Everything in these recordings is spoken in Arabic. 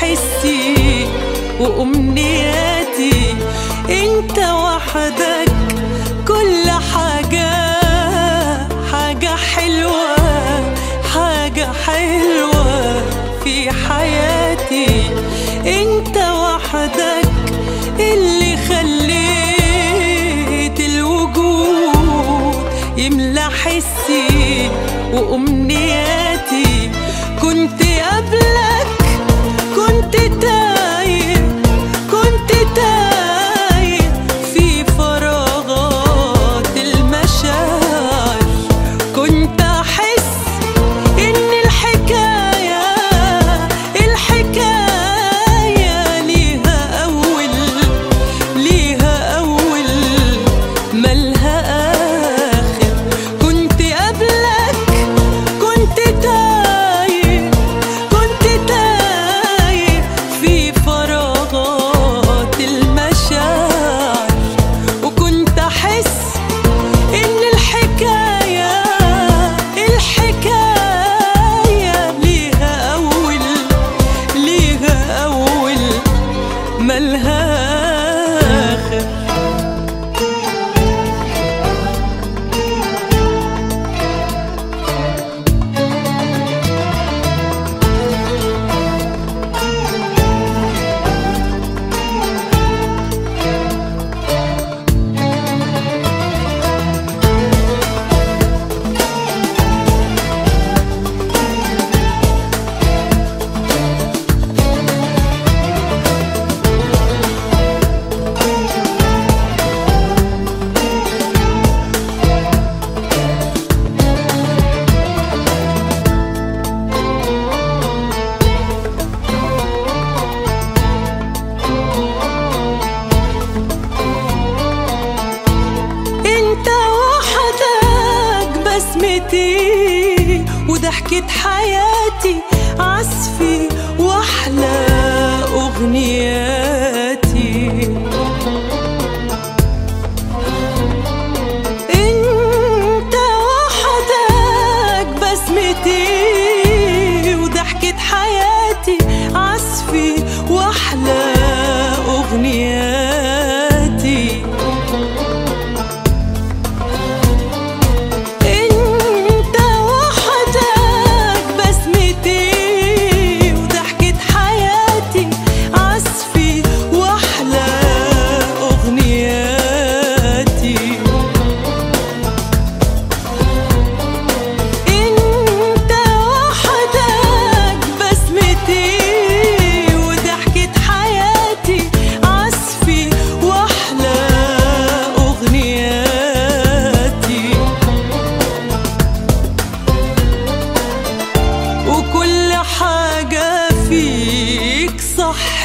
حسي وأمنياتي. أنت وحدك كل حاجة حاجة حلوة حاجة حلوة في حياتي. أنت وحدك اللي خليت الوجود يملى حسي وأمنياتي. ضحكة حياة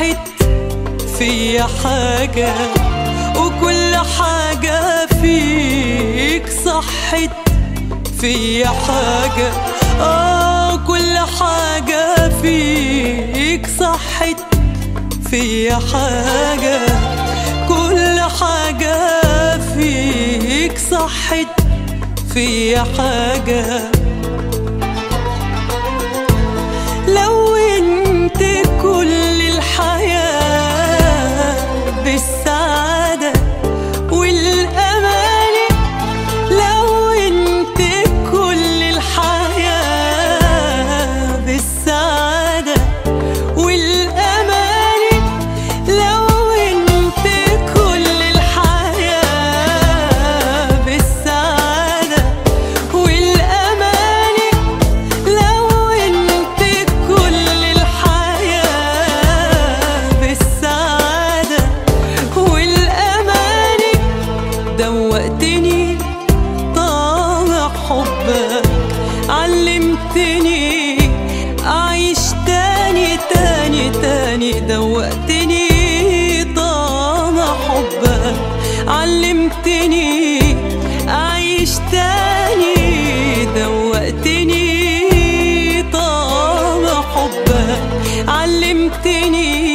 راحت فيا حاجة وكل حاجة فيك صحت فيا حاجة آه كل حاجة فيك صحت فيا حاجة كل حاجة فيك صحت فيا حاجة حبك علمتني أعيش تاني تاني تاني دوقتني طعم حبك علمتني أعيش تاني دوقتني طعم حبك علمتني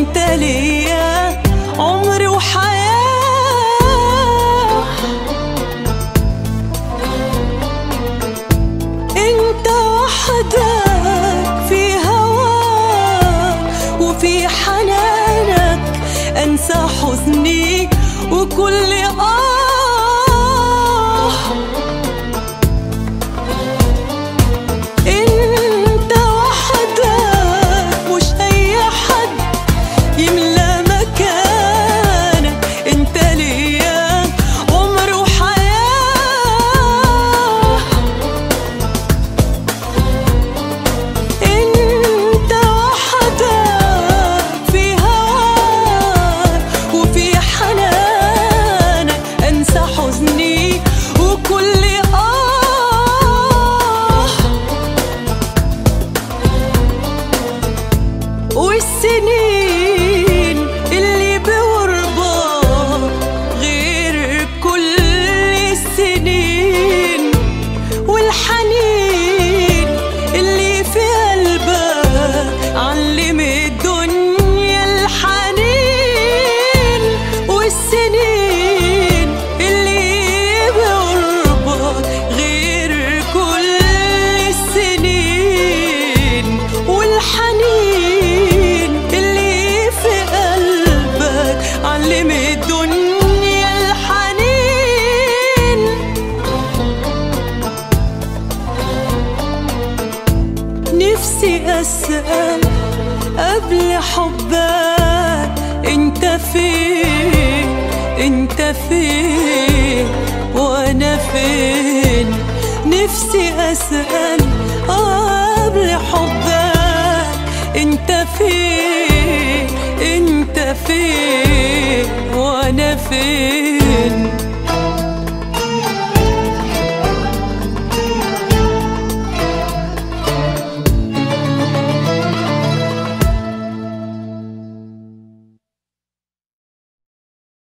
انت ليا عمر وحياة. انت وحدك في هواك وفي حنانك انسى حزني وكل آه أسأل قبل حبك. انت فين؟ انت فين؟ وأنا فين؟ نفسي أسأل. قبل حبك. انت فين؟ انت فين؟ وأنا فين؟